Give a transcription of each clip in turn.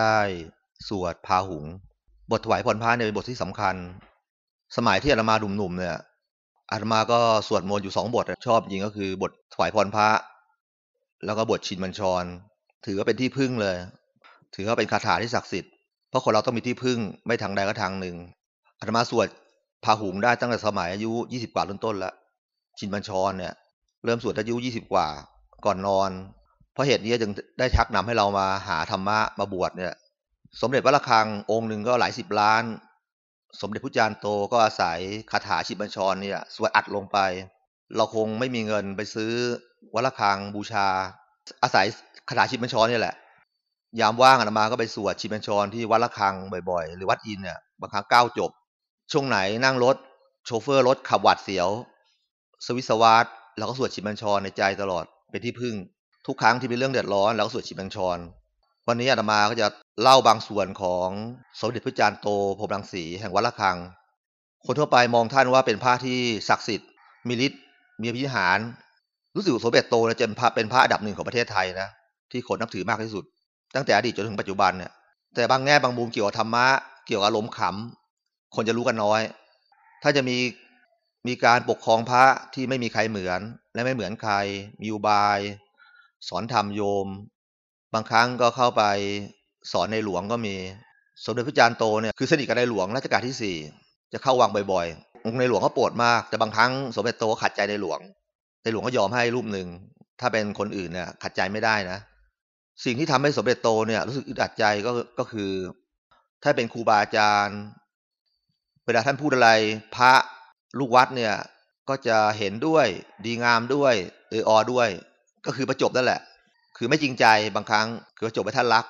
ได้สวดพาหุง บทถวายพรพระเนี่ยเป็นบทที่สำคัญ สมัยที่อาตมาหนุ่มๆเนี่ยอาตมาก็สวดมนต์อยู่สองบทชอบยิงก็คือบทถวายพรพระ แล้วก็บทชินบัญชร ถือว่าเป็นที่พึ่งเลย ถือว่าเป็นคาถาที่ศักดิ์สิทธิ์เพราะคนเราต้องมีที่พึ่งไม่ทางใดก็ทางหนึ่งอาตมาสวดพาหุงได้ตั้งแต่สมัยอายุยี่สิบกว่าต้นๆแล้วชินบัญชรเนี่ย เริ่มสวดอายุยี่สิบกว่า ก่อนนอน เพราะเหตุนี้จึงได้ชักนำให้เรามาหาธรรมะมาบวชเนี่ย สมเด็จพระระฆังองค์หนึ่งก็หลายสิบล้าน สมเด็จพระจารย์โตก็อาศัยคาถาชิบัญชรเนี่ยสวดอัดลงไป เราคงไม่มีเงินไปซื้อวัดระฆังบูชา อาศัยคาถาชิบัญชรนี่แหละ ยามว่างอาตมาก็ไปสวดชิบัญชรที่วัดระฆังบ่อยๆ หรือวัดอินเนี่ยบางครั้งก้าจบ ช่วงไหนนั่งรถโชเฟอร์รถขับหวัดเสียว สวิสวาร์เราก็สวดชิบัญชรในใจตลอดเป็นที่พึ่ง ทุกครั้งที่มีเรื่องเดือดร้อนเราก็สวดชิบัญชร วันนี้อาตมาก็จะเล่าบางส่วนของสมเด็จพระจารย์โตพรมรังสีแห่งวัดระฆัง คนทั่วไปมองท่านว่าเป็นพระที่ศักดิ์สิทธิ์มีฤทธิ์มีพิหาร รู้สึกสมเด็จโตจะเป็นพระเป็นพระอันดับหนึ่งของประเทศไทยนะที่คนนับถือมากที่สุด ตั้งแต่อดีตจนถึงปัจจุบันเนี่ยแต่บางแง่บางมุมเกี่ยวกับธรรมะเกี่ยวกับอารมณ์ขำคนจะรู้กันน้อย ถ้าจะมีมีการปกครองพระที่ไม่มีใครเหมือนและไม่เหมือนใคร มีอุบาย สอนธรรมโยม บางครั้งก็เข้าไปสอนในหลวงก็มี สมเด็จพระจารย์โตเนี่ยคือสนิทกับในหลวงรัชกาลที่สี่จะเข้าวังบ่อยๆองค์ในหลวงเขาโปรดมาก แต่บางครั้งสมเด็จโตขัดใจในหลวง ในหลวงก็ยอมให้รูปหนึ่ง ถ้าเป็นคนอื่นเนี่ยขัดใจไม่ได้นะ สิ่งที่ทำให้สมเด็จโตเนี่ยรู้สึกอึดอัดใจก็ก็คือ ถ้าเป็นครูบาอาจารย์ เวลาท่านพูดอะไรพระลูกวัดเนี่ยก็จะเห็นด้วยดีงามด้วยเอออด้วย ก็คือประจบนั่นแหละ คือไม่จริงใจบางครั้งคือประจบไปท่านรัก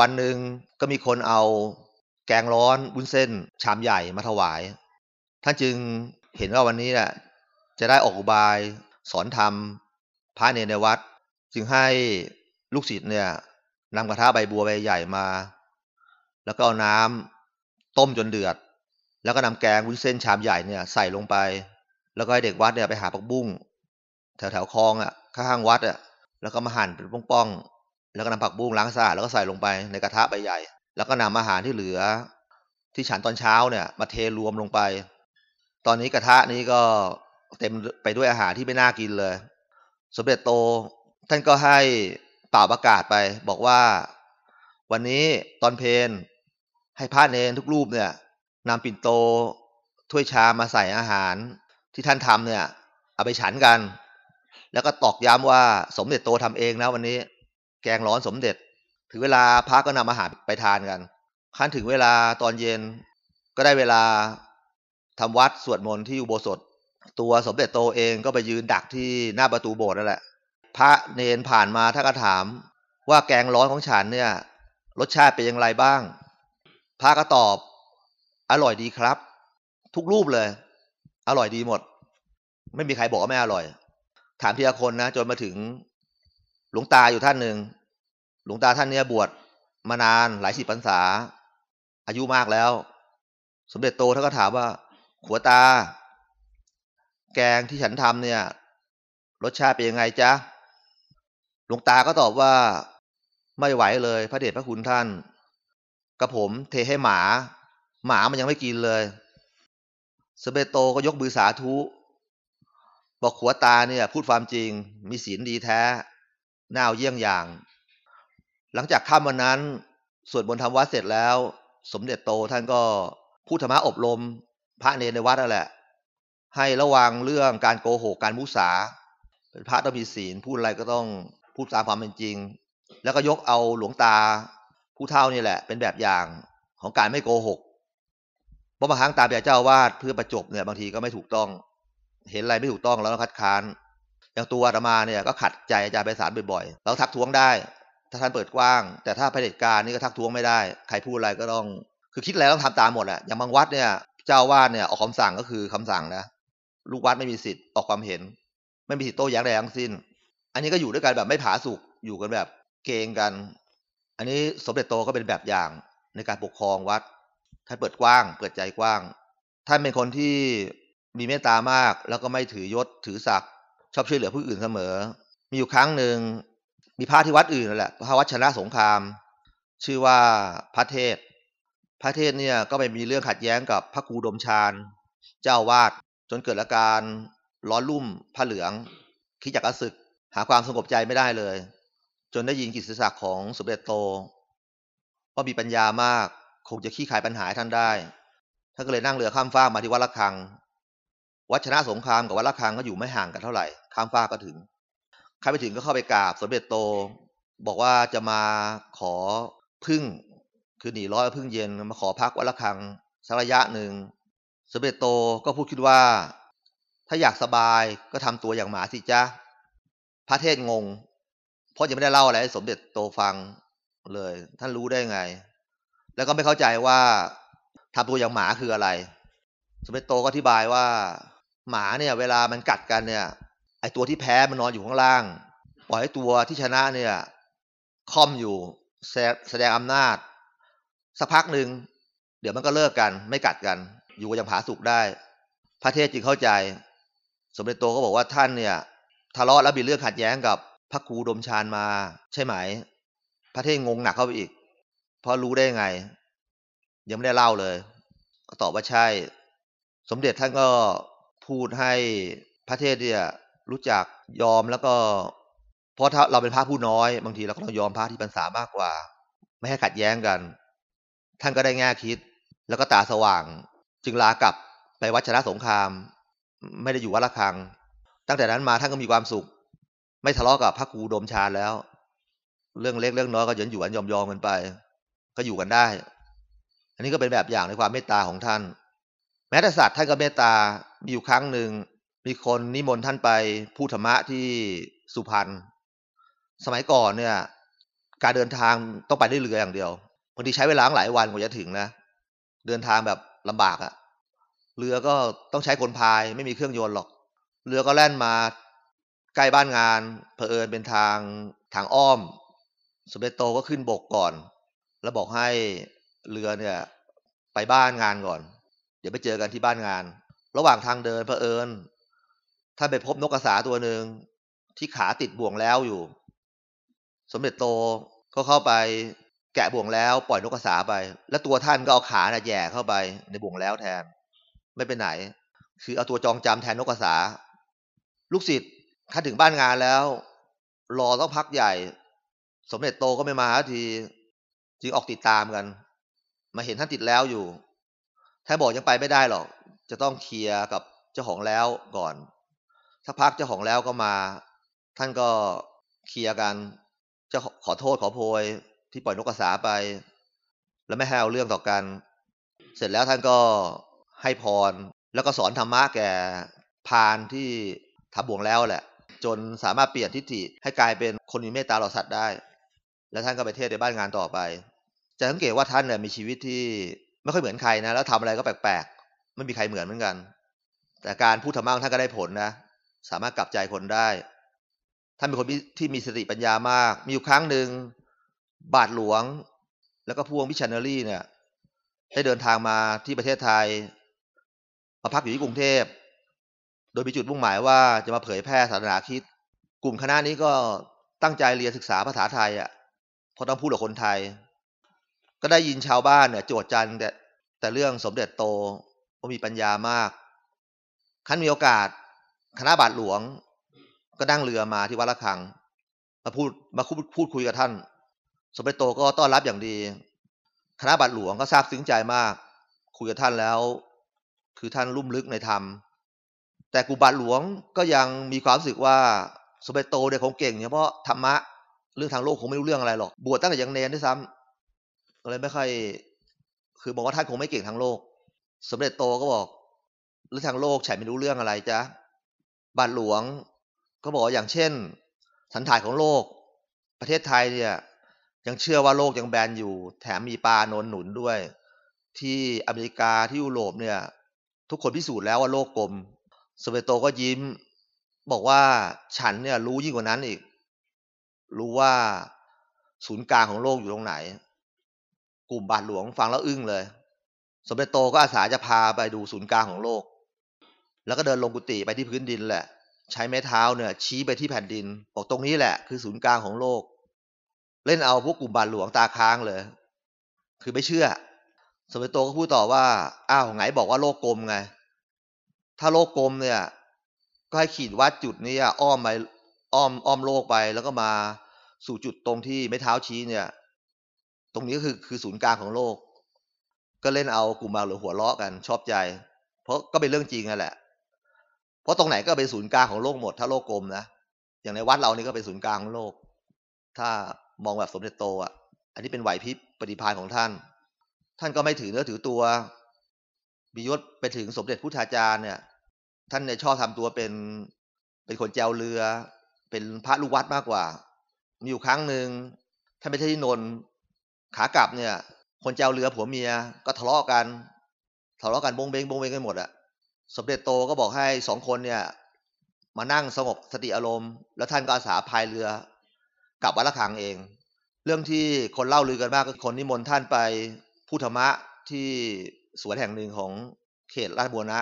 วันหนึ่งก็มีคนเอาแกงร้อนบุ้นเส้น ชามใหญ่มาถวาย ท่านจึงเห็นว่าวันนี้แหละจะได้ออกอุบายสอนธรรมพระเนในวัด จึงให้ลูกศิษย์เนี่ยนำกระทะใบบัวใบใหญ่มา แล้วก็เอาน้ำต้มจนเดือด แล้วก็นำแกงวุ้นเส้นชามใหญ่เนี่ยใส่ลงไป แล้วก็ให้เด็กวัดเนี่ยไปหาผักบุ้ง แถวแถวคลองอะ ข้างวัดอะแล้วก็มาหั่นเป็นป้องๆแล้วก็นำผักบุ้งล้างสะอาดแล้วก็ใส่ลงไปในกระทะใบใหญ่ แล้วก็นำอาหารที่เหลือ ที่ฉันตอนเช้าเนี่ย มาเทรวมลงไป ตอนนี้กระทะนี้ก็เต็มไปด้วยอาหารที่ไม่น่ากินเลย สมเด็จโต ท่านก็ให้เป่าประกาศไป บอกว่า วันนี้ตอนเพนให้พระเนนทุกรูปเนี่ยนำปิ่นโตถ้วยชามาใส่อาหารที่ท่านทำเนี่ย เอาไปฉันกัน แล้วก็ตอกย้ำว่าสมเด็จโตทำเองนะวันนี้ แกงร้อนสมเด็จ ถึงเวลาพระก็นำอาหารไปทานกันขั้นถึงเวลาตอนเย็นก็ได้เวลาทำวัดสวดมนต์ที่อุโบสถ ตัวสมเด็จโตเองก็ไปยืนดักที่หน้าประตูโบสถ์นั่นแหละ พระเนนผ่านมาถ้าก็ถามว่าแกงร้อนของฉันเนี่ย รสชาติเป็นอย่างไรบ้าง พระก็ตอบ อร่อยดีครับ ทุกรูปเลย อร่อยดีหมด ไม่มีใครบอกว่าไม่อร่อย ถามทีละคนนะจนมาถึงหลวงตาอยู่ท่านหนึ่งหลวงตาท่านเนี้ยบวชมานานหลายสิบพรรษา อายุมากแล้ว สมเด็จโตท่านก็ถามว่า ขัวตา แกงที่ฉันทำเนี่ย รสชาติเป็นยังไงจ๊ะหลวงตาก็ตอบว่าไม่ไหวเลย พระเดชพระคุณท่านกระผมเทให้หมา หมามันยังไม่กินเลยสเบโตก็ยกมือสาธุ บอกขัวตาเนี่ย พูดความจริง มีศีลดีแท้น่าเอาเยี่ยงอย่าง หลังจากค่ำวันนั้นสวดบนธรรมวัดเสร็จแล้ว สมเด็จโตท่านก็พูดธรรมะอบรม พระเนรในวัดนั่นแหละ ให้ระวังเรื่องการโกหกการมุสา เป็นพระต้องมีศีล พูดอะไรก็ต้องพูดตามความเป็นจริง แล้วก็ยกเอาหลวงตาผู้เท่านี่แหละ เป็นแบบอย่างของการไม่โกหกเพราะบางครั้งตามแบบเจ้าวาดเพื่อประจบเนี่ยบางทีก็ไม่ถูกต้อง เห็นอะไรไม่ถูกต้องแล้วคัดค้านอย่างตัวอาตมาเนี่ยก็ขัดใจอาจารย์ไปสารบ่อยๆเราทักท้วงได้ ถ้าท่านเปิดกว้าง แต่ถ้าเผด็จการนี่ก็ทักท้วงไม่ได้ ใครพูดอะไรก็ต้อง คือคิดอะไรต้องทำตามหมดแหละอย่างบางวัดเนี่ย เจ้าวาดเนี่ยออกคำสั่งก็คือคำสั่งนะลูกวัดไม่มีสิทธิ์ออกความเห็น ไม่มีสิทธิ์โต้แย้งใดทั้งสิ้น อันนี้ก็อยู่ด้วยกันแบบไม่ผาสุกอยู่กันแบบเกงกัน อันนี้สมเด็จโตก็เป็นแบบอย่างในการปกครองวัดท่านเปิดกว้าง เปิดใจกว้าง ท่านเป็นคนที่ มีเมตตามาก แล้วก็ไม่ถือยศถือศักดิ์ชอบช่วยเหลือผู้อื่นเสมอ มีอยู่ครั้งหนึ่งมีพระที่วัดอื่นนั่นแหละพระวัดชนะสงคราม ชื่อว่าพระเทศ พระเทศเนี่ยก็ไปมีเรื่องขัดแย้งกับพระครูดมชาญเจ้าวาดจนเกิดอาการร้อนรุ่มผ้าเหลือง คิดอยากจะศึก หาความสงบใจไม่ได้เลย จนได้ยินกิตติศักดิ์ของสมเด็จโตว่ามีปัญญามากคงจะขี้ขายปัญหาท่านได้ท่านก็เลยนั่งเรือข้ามฟากมาที่วัดละคัง วัดชนะสงครามกับวัดละคังก็อยู่ไม่ห่างกันเท่าไหร่ ข้ามฟากก็ถึง ใครไปถึงก็เข้าไปกราบสมเด็จโต บอกว่าจะมาขอพึ่ง คือหนีร้อยพึ่งเย็นมาขอพักวัดละคังสักระยะหนึ่งสมเด็จโตก็พูดคิดว่า ถ้าอยากสบายก็ทำตัวอย่างหมาสิจ้าพระเทศงง เพราะยังไม่ได้เล่าอะไรให้สมเด็จโตฟังเลย ท่านรู้ได้ไง แล้วก็ไม่เข้าใจว่าทำตัวอย่างหมาคืออะไร สมเด็จโตก็อธิบายว่า หมาเนี่ย เวลามันกัดกันเนี่ย ไอตัวที่แพ้มันนอนอยู่ข้างล่าง ปล่อยให้ตัวที่ชนะเนี่ยค่อมอยู่แสดงอำนาจ สักพักหนึ่งเดี๋ยวมันก็เลิกกันไม่กัดกัน อยู่กันอย่างผาสุกได้ พระเทศจึงเข้าใจ สมเด็จโตก็บอกว่าท่านเนี่ยทะเลาะแล้วมีเรื่องขัดแย้งกับพระครูดมชานมา ใช่ไหม พระเทศงงหนักเข้าไปอีก เพราะรู้ได้ไง ยังไม่ได้เล่าเลย ก็ตอบว่าใช่ สมเด็จท่านก็ พูดให้พระเทศเนี่ยรู้จักยอมแล้วก็เพราะถ้าเราเป็นพระผู้น้อย บางทีเราก็ต้องยอมพระที่ปรรษามากกว่า ไม่ให้ขัดแย้งกัน ท่านก็ได้แง่คิด แล้วก็ตาสว่าง จึงลากลับไปวัดชนะสงคราม ไม่ได้อยู่วัดละคัง ตั้งแต่นั้นมาท่านก็มีความสุข ไม่ทะเลาะกับพระครูดมชาแล้ว เรื่องเล็กเรื่องน้อยก็ยันอยู่กันยอมยอมกันไป ก็อยู่กันได้ อันนี้ก็เป็นแบบอย่างในความเมตตาของท่าน แม้แต่สัตว์ท่านก็เมตตา มีอยู่ครั้งหนึ่ง มีคนนิมนต์ท่านไปพูดธรรมะที่สุพรรณ สมัยก่อนเนี่ย การเดินทางต้องไปด้วยเรืออย่างเดียว บางทีใช้เวลาหลายวันกว่าจะถึงนะ เดินทางแบบลำบากอะเรือก็ต้องใช้คนพายไม่มีเครื่องยนต์หรอก เรือก็แล่นมาใกล้บ้านงานเผอิญเป็นทางทางอ้อม สมเด็จโตก็ขึ้นบกก่อน แล้วบอกให้เรือเนี่ย ไปบ้านงานก่อน เดี๋ยวไปเจอกันที่บ้านงาน ระหว่างทางเดินเผอิญท่านไปพบนกกระสาตัวหนึ่งที่ขาติดบ่วงแล้วอยู่ สมเด็จโตก็เข้าไปแกะบ่วงแล้วปล่อยนกกระสาไป แล้วตัวท่านก็เอาขาแย่เข้าไปในบ่วงแล้วแทน ไม่ไปไหน คือเอาตัวจองจำแทนนกกระสา ลูกศิษย์ถ้าถึงบ้านงานแล้ว รอต้องพักใหญ่ สมเด็จโตก็ไม่มาที จึงออกติดตามกัน มาเห็นท่านติดแล้วอยู่ ท่บอกยังไปไม่ได้หรอก จะต้องเคลียร์กับเจ้าของแล้วก่อนถ้าพักเจ้าของแล้วก็มา ท่านก็เคลียร์กันจะขอโทษขอโพยที่ปล่อยนกกระสาไป แล้วไม่ให้เอาเรื่องต่อกัน เสร็จแล้วท่านก็ให้พร แล้วก็สอนธรรมะแก่พานที่ทับบ่วงแล้วแหละ จนสามารถเปลี่ยนทิฏฐิให้กลายเป็นคนมีเมตตาต่อสัตว์ได้ แล้วท่านก็ไปเทศในบ้านงานต่อไป จะสังเกตว่าท่านเนี่ยมีชีวิตที่ ไม่ค่อยเหมือนใครนะแล้วทำอะไรก็แปลกๆไม่มีใครเหมือนเหมือนกัน แต่การพูดธรรมะท่านก็ได้ผลนะ สามารถกลับใจคนได้ท่านเป็นคนที่มีสติปัญญามาก มีอยู่ครั้งหนึ่งบาทหลวง แล้วก็พวงพิชันเนอรี่เนี่ย ได้เดินทางมาที่ประเทศไทยมาพักอยู่ที่กรุงเทพ โดยมีจุดมุ่งหมายว่าจะมาเผยแพร่ศาสนาคริสต์กลุ่มคณะนี้ก็ตั้งใจเรียนศึกษาภาษาไทยอะเพราะต้องพูดกับคนไทย ก็ได้ยินชาวบ้านเนี่ยโจทย์จันแต่แต่เรื่องสมเด็จโตว่ามีปัญญามากขั้นมีโอกาส คณะบาทหลวง ก็นั่งเรือมาที่วัดละคัง มาพูดมาพูดพูดคุยกับท่าน สมเด็จโตก็ต้อนรับอย่างดี คณะบาทหลวงก็ทราบซึ้งใจมาก คุยกับท่านแล้ว คือท่านลุ่มลึกในธรรม แต่กูบาทหลวงก็ยังมีความรู้สึกว่าสมเด็จโตเนี่ยคงเก่งเฉพราะธรรมะเรื่องทางโลกคงไม่รู้เรื่องอะไรหรอก บวชตั้งแต่ยังเนนด้วยซ้ำ ก็เลยไม่ค่อย คือบอกว่าท่านคงไม่เก่งทางโลก สมเด็จโตก็บอกหรือทางโลกฉันไม่รู้เรื่องอะไรจ๊ะบาทหลวงก็บอกอย่างเช่น สันถ่ายของโลก ประเทศไทยเนี่ยยังเชื่อว่าโลกยังแบนอยู่ แถมมีปลาโนนหนุนด้วย ที่อเมริกาที่ยุโรปเนี่ย ทุกคนพิสูจน์แล้วว่าโลกกลมสเวโตก็ยิ้ม บอกว่าฉันเนี่ยรู้ยิ่งกว่านั้นอีก รู้ว่าศูนย์กลางของโลกอยู่ตรงไหน กลุ่มบาทหลวงฟังแล้วอึ้งเลย สมเด็จโตก็อาสาจะพาไปดูศูนย์กลางของโลก แล้วก็เดินลงกุฏิไปที่พื้นดินแหละ ใช้ไม้เท้าเนี่ย ชี้ไปที่แผ่นดิน บอกตรงนี้แหละ คือศูนย์กลางของโลก เล่นเอาพวกกลุ่มบาทหลวงตาค้างเลย คือไม่เชื่อ สมเด็จโตก็พูดต่อว่า อ้าวไงบอกว่าโลกกลมไง ถ้าโลกกลมเนี่ย ก็ให้ขีดวัดจุดนี้อ้อมไปอ้อมอ้อมโลกไปแล้วก็มาสู่จุดตรงที่ไม่เท้าชี้เนี่ย ตรงนี้ก็คือคือศูนย์กลางของโลก ก็เล่นเอากลุ่มบาหลวงหัวเราะกันชอบใจ เพราะก็เป็นเรื่องจริงนั่นแหละ เพราะตรงไหนก็เป็นศูนย์กลางของโลกหมด ถ้าโลกกลมนะอย่างในวัดเรานี่ก็เป็นศูนย์กลางของโลก ถ้ามองแบบสมเด็จโตอะ อันนี้เป็นไหวพริบปฏิภาณของท่าน ท่านก็ไม่ถือเนื้อถือตัวมียศไปถึงสมเด็จพุทธาจารย์เนี่ย ท่านเนี่ยชอบทำตัวเป็นเป็นคนแจวเรือ เป็นพระลูกวัดมากกว่า มีอยู่ครั้งหนึ่งท่านไปที่นนท์ ขากลับเนี่ย คนแจวเรือผัวเมียก็ทะเลาะกัน ทะเลาะกันบงเบงบงเบงกันหมดอะสมเด็จโตก็บอกให้สองคนเนี่ย มานั่งสงบสติอารมณ์ แล้วท่านก็อาสาพายเรือกลับวัดละคังเอง เรื่องที่คนเล่าลือกันมากก็คนนิมนต์ท่านไปพูดธมะที่สวนแห่งหนึ่งของเขตราชบุรณะ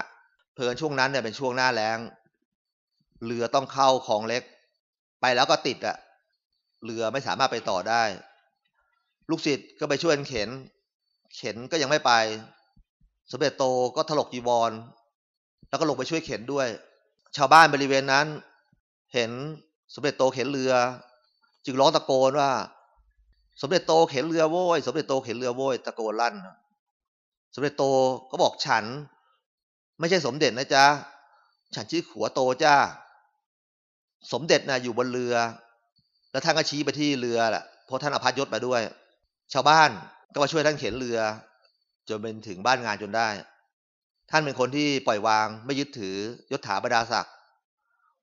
เพลินช่วงนั้นเนี่ยเป็นช่วงหน้าแล้งเรือต้องเข้าคลองเล็ก ไปแล้วก็ติดอะเรือไม่สามารถไปต่อได้ ลูกศิษย์ก็ไปช่วยเข็น เข็นก็ยังไม่ไป สมเด็จโตก็ถลกจีวร แล้วก็ลงไปช่วยเข็นด้วย ชาวบ้านบริเวณนั้น เห็นสมเด็จโตเข็นเรือ จึงร้องตะโกนว่า สมเด็จโตเข็นเรือโว้ย สมเด็จโตเข็นเรือโว้ยตะโกนลั่น สมเด็จโตก็บอกฉัน ไม่ใช่สมเด็จนะจ๊ะ ฉันชื่อขัวโตจ้า สมเด็จนะอยู่บนเรือ แล้วท่านก็ชี้ไปที่เรือแหละเพราะท่านอภัยยศมาด้วย ชาวบ้านก็มาช่วยท่านเข็นเรือ จนเป็นถึงบ้านงานจนได้ ท่านเป็นคนที่ปล่อยวางไม่ยึดถือยศถาบรรดาศักดิ์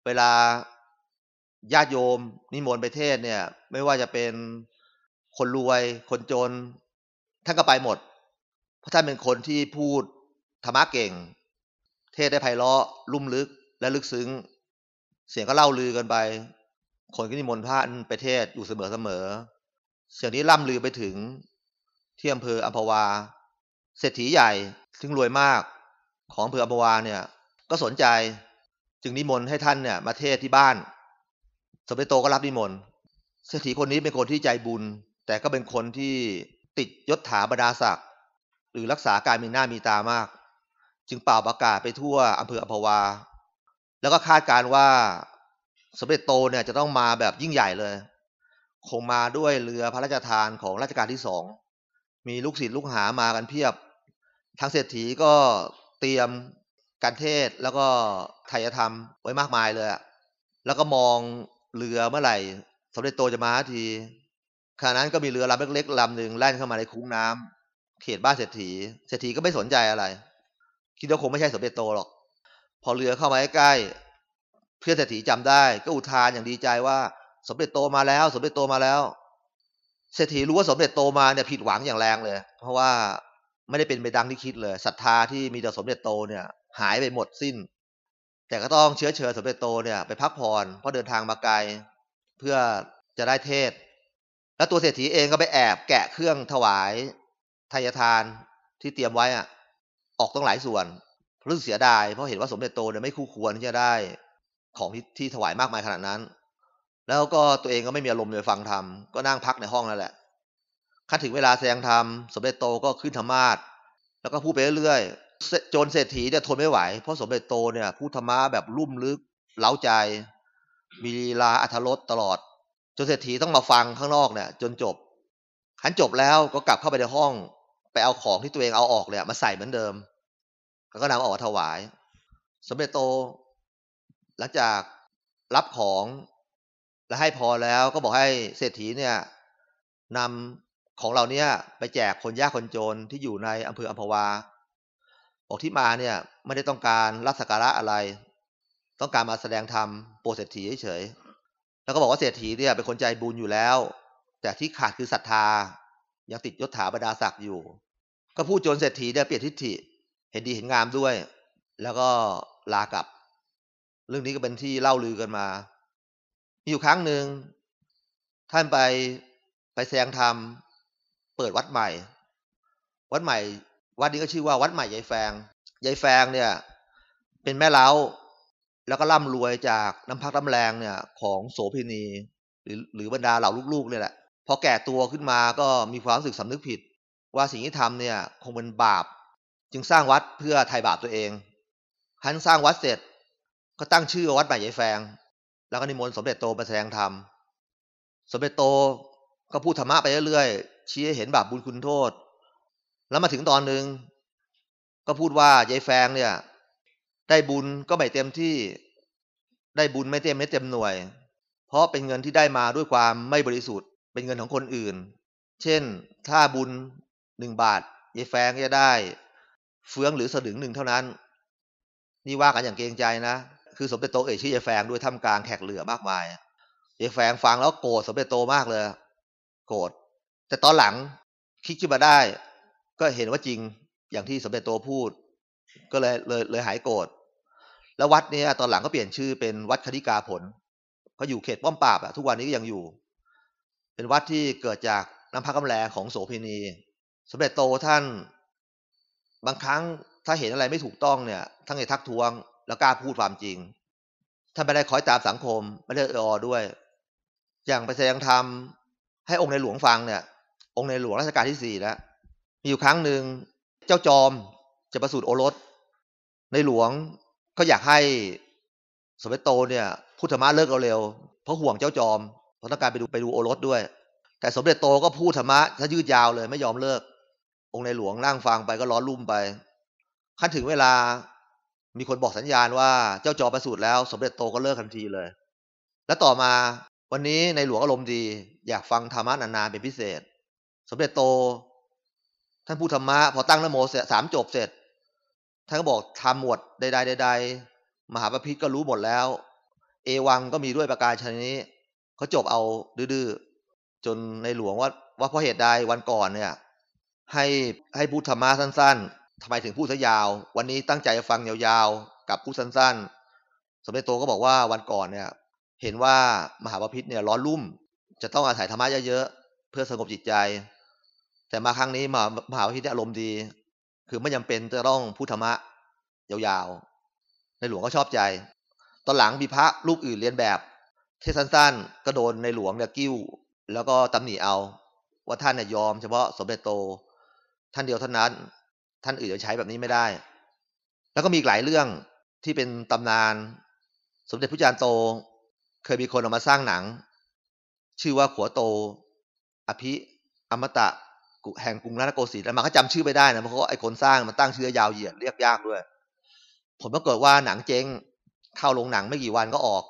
เวลาญาติโยม นิมนต์ไปเทศเนี่ย ไม่ว่าจะเป็นคนรวยคนจน ท่านก็ไปหมด เพราะท่านเป็นคนที่พูดธรรมะเก่ง เทศได้ไพเราะลุ่มลึกและลึกซึ้ง เสียงก็เล่าลือกันไป คนก็นิมนต์พระไปเทศอยู่เสมอเสมอ เสียงนี้ล่ำลือไปถึงที่อำเภออัมพวา เศรษฐีใหญ่ซึ่งรวยมากของอำเภออัมพวาเนี่ย ก็สนใจจึงนิมนต์ให้ท่านเนี่ยมาเทศที่บ้าน สมเด็จโตก็รับนิมนต์เศรษฐีคนนี้เป็นคนที่ใจบุญ แต่ก็เป็นคนที่ติดยศถาบรรดาศักดิ์หรือรักษาการมีหน้ามีตามาก จึงเป่าประกาศไปทั่วอำเภออัมพวา แล้วก็คาดการว่าสมเด็จโตเนี่ยจะต้องมาแบบยิ่งใหญ่เลย คงมาด้วยเรือพระราชทานของรัชกาลที่สอง มีลูกศิษย์ลูกหามากันเพียบ ทางเศรษฐีก็เตรียมการเทศแล้วก็ไทยธรรมไว้มากมายเลยแล้วก็มองเรือเมื่อไหร่สมเด็จโตจะมาทีขณะนั้นก็มีเรือลำเล็กๆลำหนึ่งแล่นเข้ามาในคุ้งน้ำเขตบ้านเศรษฐี เศรษฐีก็ไม่สนใจอะไร คิดว่าคงไม่ใช่สมเด็จโตหรอก พอเรือเข้ามาใกล้เพื่อนเศรษฐีจำได้ ก็อุทานอย่างดีใจว่า สมเด็จโตมาแล้ว สมเด็จโตมาแล้วเศรษฐีรู้ว่าสมเด็จโตมาเนี่ยผิดหวังอย่างแรงเลย เพราะว่าไม่ได้เป็นไปดังที่คิดเลยศรัทธาที่มีต่อสมเด็จโตเนี่ย หายไปหมดสิ้น แต่ก็ต้องเชื้อเชิญสมเด็จโตเนี่ยไปพักผ่อนเพราะเดินทางมาไกล เพื่อจะได้เทศ แล้วตัวเศรษฐีเองก็ไปแอบแกะเครื่องถวายทายทานที่เตรียมไว้อะออกต้องหลายส่วนรู้สึกเสียดายเพราะเห็นว่าสมเด็จโตเนี่ยไม่คู่ควรที่จะได้ของที่ที่ถวายมากมายขนาดนั้น แล้วก็ตัวเองก็ไม่มีอารมณ์เลยฟังธรรมก็นั่งพักในห้องนั่นแหละขั้นถึงเวลาแสดงธรรมสมเด็จโตก็ขึ้นธรรมาสแล้วก็พูดไปเรื่อยๆจนเศรษฐีเนี่ยทนไม่ไหว เพราะสมเด็จโตเนี่ยพูดธรรมะแบบลุ่มลึกเล้าใจ มีลีลาอัธรสตลอด จนเศรษฐีต้องมาฟังข้างนอกเนี่ยจนจบขันจบแล้วก็กลับเข้าไปในห้อง ไปเอาของที่ตัวเองเอาออกเนี่ยมาใส่เหมือนเดิมก็นำออกมาถวาย สมเด็จโต หลังจากรับของ และให้พอแล้วก็บอกให้เศรษฐีเนี่ยนำของเราเนี่ยไปแจกคนยากคนจนที่อยู่ในอำเภออัมพวา บอกที่มาเนี่ยไม่ได้ต้องการรับสักการะอะไร ต้องการมาแสดงธรรมโปรเศรษฐีเฉยๆแล้วก็บอกว่าเศรษฐีเนี่ยเป็นคนใจบุญอยู่แล้ว แต่ที่ขาดคือศรัทธา ยังติดยศถาบรรดาศักดิ์อยู่ ก็พูดจนเศรษฐีเนี่ยเปลี่ยนทิฏฐิเห็นดีเห็นงามด้วย แล้วก็ลากลับ เรื่องนี้ก็เป็นที่เล่าลือกันมา มีอยู่ครั้งหนึ่งท่านไปไปแสดงธรรมเปิดวัดใหม่ วัดใหม่ วัดนี้ก็ชื่อว่าวัดใหม่ยายแฟงยายแฟงเนี่ย เป็นแม่เล้าแล้วก็ร่ำรวยจากน้ำพักน้ำแรงเนี่ย ของโสพินี หรือหรือบรรดาเหล่าลูกๆเนี่ยแหละพอแก่ตัวขึ้นมาก็มีความรู้สึกสำนึกผิด ว่าสิ่งที่ทำเนี่ย คงเป็นบาป จึงสร้างวัดเพื่อไถ่บาปตัวเองทันสร้างวัดเสร็จ ก็ตั้งชื่อวัดใหม่ยายแฟง แล้วก็นิมนต์สมเด็จโตมาแสดงธรรม สมเด็จโตก็พูดธรรมะไปเรื่อยๆ ชี้ให้เห็นบาปบุญคุณโทษ แล้วมาถึงตอนหนึ่งก็พูดว่ายายแฟงเนี่ย ได้บุญก็ไม่เต็มที่ ได้บุญไม่เต็มไม่เต็มหน่วย เพราะเป็นเงินที่ได้มาด้วยความไม่บริสุทธิ์ เป็นเงินของคนอื่น เช่น ถ้าบุญหนึ่งบาทยายแฟงจะได้ เฟืองหรือสลึงหนึ่งเท่านั้น นี่ว่ากันอย่างเกรงใจนะ คือสมเด็จโตเอ่ยชื่อยายแฟงด้วยท่ามกลางแขกเหลือมากมายยายแฟงฟังแล้วโกรธสมเด็จโตมากเลย โกรธแต่ตอนหลังคิดขึ้นมาได้ ก็เห็นว่าจริงอย่างที่สมเด็จโตพูด ก็เลยเลยเลยหายโกรธแล้ววัดนี้ตอนหลังก็เปลี่ยนชื่อเป็นวัดคณิกาผลเขาอยู่เขตป้อมปราบอะทุกวันนี้ก็ยังอยู่ เป็นวัดที่เกิดจากน้ำพักน้ำแรงของโสเภณี สมเด็จโตท่าน บางครั้งถ้าเห็นอะไรไม่ถูกต้องเนี่ยท่านจะทักท้วง แล้วกล้าพูดความจริง ท่านไม่ได้คอยตามสังคม ไม่ได้เออด้วย อย่างไปแสดงธรรมให้องค์ในหลวงฟังเนี่ย องค์ในหลวงรัชกาลที่สี่แล้วมีอยู่ครั้งหนึ่งเจ้าจอมจะประสูติโอรส ในหลวงก็อยากให้สมเด็จโตเนี่ยพูดธรรมะเลิกเร็วๆเพราะห่วงเจ้าจอมเพราะต้องการไปดูไปดูโอรสด้วย แต่สมเด็จโตก็พูดธรรมะถ้ายืดยาวเลยไม่ยอมเลิก องค์ในหลวงนั่งฟังไปก็ร้อนรุ่มไปขั้นถึงเวลา มีคนบอกสัญญาณว่าเจ้าจอประสูติแล้ว สมเด็จโตก็เลิกทันทีเลย แล้วต่อมาวันนี้ในหลวงอารมณ์ดี อยากฟังธรรมะนานๆเป็นพิเศษ สมเด็จโต ท่านพูดธรรมะพอตั้งนโมเสสามจบเสร็จ ท่านก็บอกทำหมดใดๆใดๆมหาปพิธก็รู้หมดแล้ว เอวังก็มีด้วยประการชนี้เขาจบเอาดื้อๆจนในหลวงว่าว่าเพราะเหตุใดวันก่อนเนี่ย ให้ให้พูดธรรมะสั้นๆ ทำไมถึงพูดซะยาว วันนี้ตั้งใจฟังยาวๆ กับพูดสั้นๆ สมเด็จโตก็บอกว่าวันก่อนเนี่ย เห็นว่ามหาปพิธเนี่ยร้อนรุ่ม จะต้องอาศัยธรรมะเยอะๆ เพื่อสงบจิตใจ แต่มาครั้งนี้มามหาปพิธเนี่ยอารมณ์ดี คือไม่จาเป็นจะต้องพูดธรรมะยาวๆ ในหลวงก็ชอบใจ ตอนหลังมีพระรูปอื่นเรียนแบบเทศสั้นๆ ก็โดนในหลวงเนี่ยกิ้ว แล้วก็ตำหนิเอา ว่าท่านเนี่ยยอมเฉพาะสมเด็จโต ท่านเดียวเท่านั้น ท่านอื่นจะใช้แบบนี้ไม่ได้ แล้วก็มีหลายเรื่องที่เป็นตำนาน สมเด็จพระจารย์โต เคยมีคนออกมาสร้างหนัง ชื่อว่าขัวโต อภิอมตะแห่งกรุงรัตนโกสินทร์แล้วมาก็จำชื่อไม่ได้นะเพราะไอ้คนสร้างมันตั้งชื่อยาวเหยียดเรียกยากด้วย ผลปรากฏว่าหนังเจ๊งเข้าโรงหนังไม่กี่วันก็ออก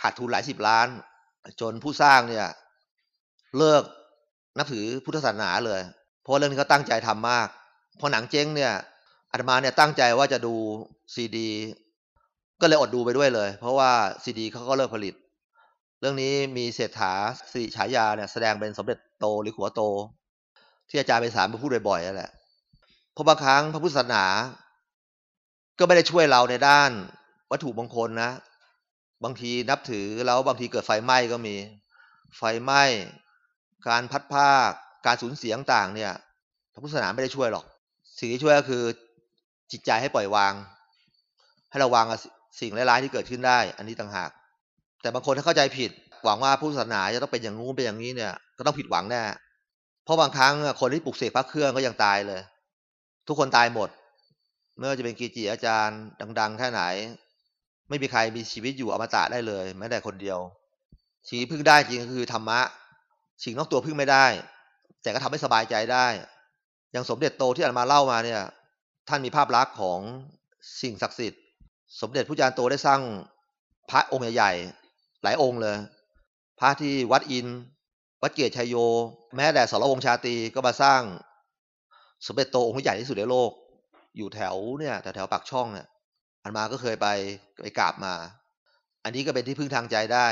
ขาดทุนหลายสิบล้าน จนผู้สร้างเนี่ย เลิกนับถือพุทธศาสนาเลย เพราะเรื่องนี้เขาตั้งใจทำมาก พอหนังเจ๊งเนี่ยอาตมาเนี่ยตั้งใจว่าจะดูซีดี ก็เลยอดดูไปด้วยเลย เพราะว่าซีดีเขาก็เลิกผลิต เรื่องนี้มีเศรษฐาสิฉายาเนี่ยแสดงเป็นสมเด็จโตหรือขัวโต ที่อาจารย์ไปสารมาพูดบ่อยๆนั่นแหละเพราะบางครั้งพระพุทธศาสนา ก็ไม่ได้ช่วยเราในด้านวัตถุมงคลนะ บางทีนับถือแล้วบางทีเกิดไฟไหม้ก็มี ไฟไหม้ การพัดภาค การสูญเสียต่างเนี่ย พระพุทธศาสนาไม่ได้ช่วยหรอก สิ่งที่ช่วยก็คือจิตใจให้ปล่อยวาง ให้ระวังสิ่งร้ายๆที่เกิดขึ้นได้ อันนี้ต่างหาก แต่บางคนถ้าเข้าใจผิด หวังว่าพุทธศาสนาจะต้องเป็นอย่างงู้นเป็นอย่างนี้เนี่ย ก็ต้องผิดหวังแน่เพราะบางครั้งคนที่ปลุกเสกพระเครื่องก็ยังตายเลย ทุกคนตายหมดไม่ว่าจะเป็นกีจีอาจารย์ดัง ๆ แค่ไหน ไม่มีใครมีชีวิตอยู่อมตะได้เลย แม้แต่คนเดียวสิ่งที่พึ่งได้จริงก็คือธรรมะ สิ่งนอกตัวพึ่งไม่ได้ แต่ก็ทำให้สบายใจได้ อย่างสมเด็จโตที่อาจมาเล่ามาเนี่ย ท่านมีภาพลักษณ์ของสิ่งศักดิ์สิทธิ์ สมเด็จพระจารย์โตได้สร้างพระองค์ใหญ่ๆหลายองค์เลย พระที่วัดอิน วัดเกียรติชัยโย แม้แต่สรวงชาตรีก็มาสร้าง สมเด็จโตองค์ใหญ่ที่สุดในโลก อยู่แถวเนี่ยแถวแถวปากช่องเนี่ยอันมาก็เคยไปไปกราบมา อันนี้ก็เป็นที่พึ่งทางใจได้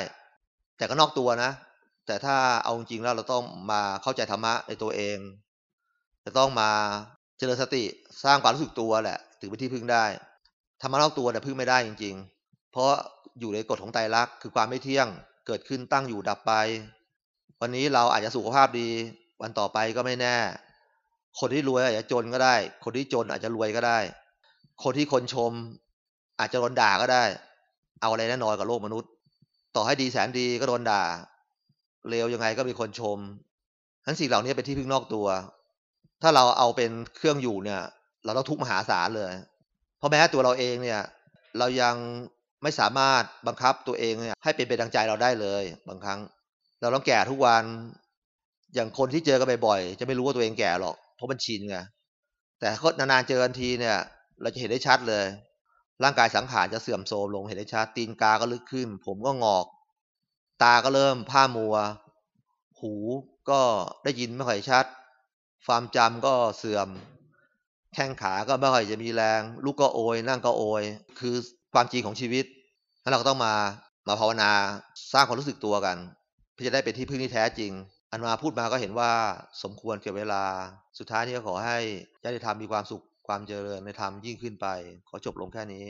แต่ก็นอกตัวนะ แต่ถ้าเอาจริงแล้วเราต้องมาเข้าใจธรรมะในตัวเอง จะต้องมาเจริญสติสร้างความรู้สึกตัวแหละถึงเป็นที่พึ่งได้ธรรมะนอกตัวแต่ยพึ่งไม่ได้จริง ๆ เพราะอยู่ในกฎของไตรลักษณ์คือความไม่เที่ยงเกิดขึ้นตั้งอยู่ดับไป วันนี้เราอาจจะสุขภาพดี วันต่อไปก็ไม่แน่ คนที่รวยอาจจะจนก็ได้ คนที่จนอาจจะรวยก็ได้ คนที่คนชม อาจจะโดนด่าก็ได้ เอาอะไรแน่นอนกับโลกมนุษย์ ต่อให้ดีแสนดีก็โดนด่าเลวยังไงก็มีคนชมทั้นสิ่งเหล่านี้เป็นที่พึ่งนอกตัว ถ้าเราเอาเป็นเครื่องอยู่เนี่ย เราต้องทุกมหาศาลเลย เพราะแม้ตัวเราเองเนี่ย เรายังไม่สามารถบังคับตัวเองเนี่ยให้เป็นไปดังใจเราได้เลย บางครั้ง เราต้องแก่ทุกวัน อย่างคนที่เจอกันบ่อยๆจะไม่รู้ว่าตัวเองแก่หรอก เพราะมันชินไงแต่นานๆเจอกันทีเนี่ย เราจะเห็นได้ชัดเลย ร่างกายสังขารจะเสื่อมโทรมลงเห็นได้ชัดตีนกาก็ลึกขึ้น ผมก็งอก ตาก็เริ่มผ้ามัว หูก็ได้ยินไม่ค่อยชัด ความจำก็เสื่อม แข้งขาก็ไม่ค่อยจะมีแรง ลุกก็โอย นั่งก็โอย คือความจริงของชีวิตแล้วเราก็ต้องมามาภาวนาสร้างความรู้สึกตัวกัน เพื่อจะได้เป็นที่พึ่งที่แท้จริง อันมาพูดมาก็เห็นว่าสมควรเก็บเวลา สุดท้ายนี้ก็ขอให้ญาติธรรมมีความสุขความเจริญในธรรมยิ่งขึ้นไป ขอจบลงแค่นี้